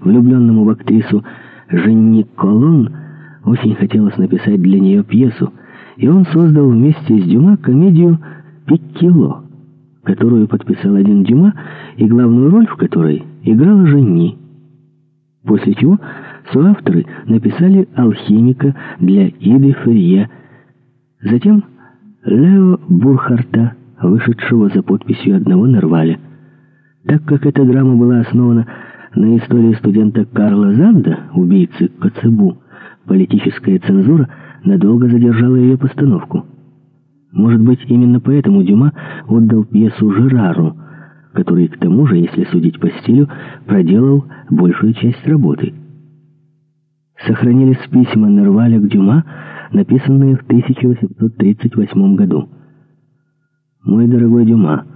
Влюбленному в актрису Женни Колон, очень хотелось написать для нее пьесу, и он создал вместе с Дюма комедию «Пиккило», которую подписал один Дюма, и главную роль в которой играла Женни. После чего соавторы написали «Алхимика» для Иды Ферье, затем Лео Бурхарта, вышедшего за подписью одного Нерваля. Так как эта драма была основана на истории студента Карла Занда, убийцы Коцебу, политическая цензура надолго задержала ее постановку. Может быть, именно поэтому Дюма отдал пьесу Жерару, который, к тому же, если судить по стилю, проделал большую часть работы. Сохранились письма Нерваля к Дюма, написанные в 1838 году. «Мой дорогой Дюма,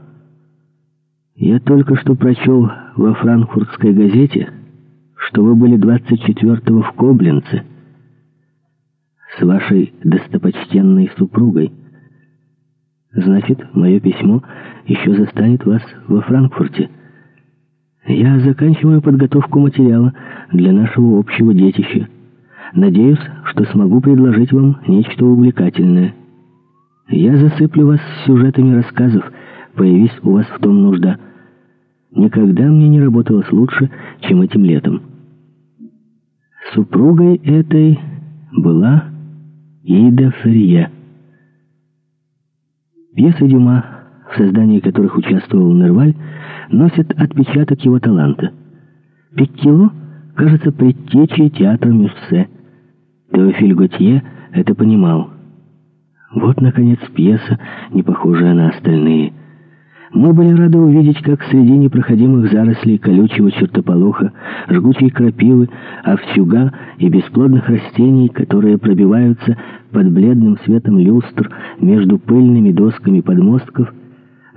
я только что прочел во франкфуртской газете, что вы были 24-го в Коблинце с вашей достопочтенной супругой. Значит, мое письмо еще застанет вас во Франкфурте. Я заканчиваю подготовку материала для нашего общего детища. Надеюсь, что смогу предложить вам нечто увлекательное. Я засыплю вас сюжетами рассказов, появись у вас в том нужда. Никогда мне не работалось лучше, чем этим летом. Супругой этой была Ида Ферье. Пьесы Дюма, в создании которых участвовал Нерваль, носят отпечаток его таланта. Пиккило кажется предтечей театра Мюссе. Теофиль Готье это понимал. Вот, наконец, пьеса, не похожая на остальные. Мы были рады увидеть, как среди непроходимых зарослей колючего чертополоха, жгучей крапивы, овчуга и бесплодных растений, которые пробиваются под бледным светом люстр между пыльными досками подмостков,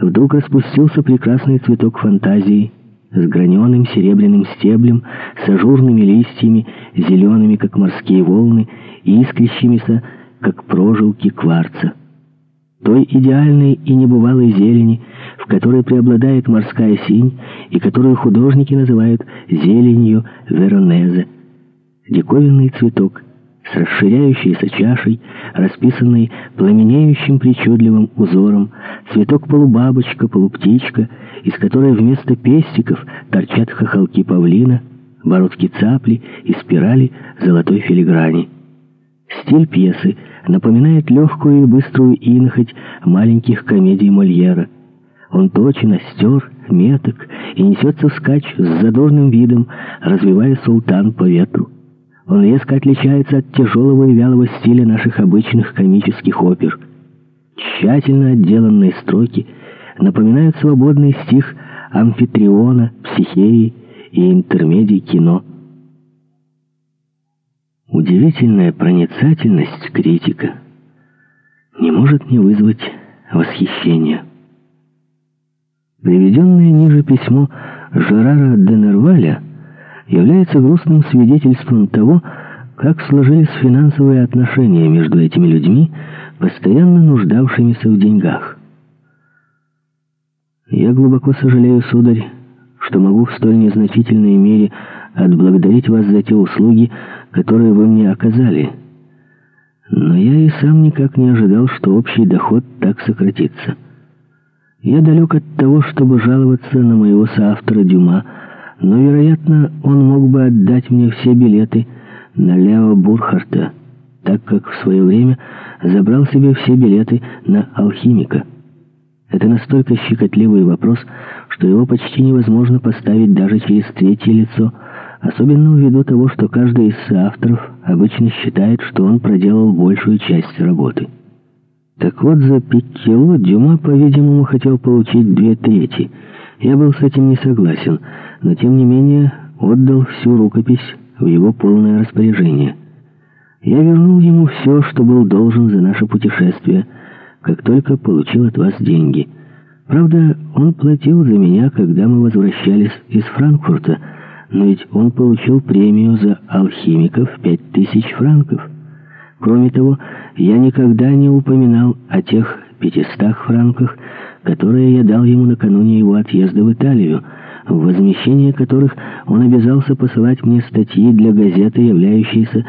вдруг распустился прекрасный цветок фантазии с граненым серебряным стеблем, с ажурными листьями, зелеными, как морские волны, и искрящимися, как прожилки кварца. Той идеальной и небывалой зелени, в которой преобладает морская синь и которую художники называют зеленью Веронезе. Диковинный цветок с расширяющейся чашей, расписанной пламенеющим причудливым узором, цветок-полубабочка, полуптичка, из которой вместо пестиков торчат хохолки павлина, бородки цапли и спирали золотой филиграни. Стиль пьесы напоминает легкую и быструю инохоть маленьких комедий Мольера. Он точен, остер, меток и несется вскачь с задорным видом, развивая султан по ветру. Он резко отличается от тяжелого и вялого стиля наших обычных комических опер. Тщательно отделанные строки напоминают свободный стих амфитриона, психеи и интермедий кино. Удивительная проницательность критика не может не вызвать восхищения. Приведенное ниже письмо Жерара де Нерваля является грустным свидетельством того, как сложились финансовые отношения между этими людьми, постоянно нуждавшимися в деньгах. Я глубоко сожалею, сударь, что могу в столь незначительной мере отблагодарить вас за те услуги, которые вы мне оказали. Но я и сам никак не ожидал, что общий доход так сократится. Я далек от того, чтобы жаловаться на моего соавтора Дюма, но, вероятно, он мог бы отдать мне все билеты на Лео Бурхарта, так как в свое время забрал себе все билеты на алхимика. Это настолько щекотливый вопрос, что его почти невозможно поставить даже через третье лицо, особенно ввиду того, что каждый из авторов обычно считает, что он проделал большую часть работы. Так вот, за Пиккело Дюма, по-видимому, хотел получить две трети. Я был с этим не согласен, но тем не менее отдал всю рукопись в его полное распоряжение. Я вернул ему все, что был должен за наше путешествие, как только получил от вас деньги. Правда, он платил за меня, когда мы возвращались из Франкфурта, но ведь он получил премию за алхимиков пять тысяч франков. Кроме того, я никогда не упоминал о тех пятистах франках, которые я дал ему накануне его отъезда в Италию, в возмещение которых он обязался посылать мне статьи для газеты, являющиеся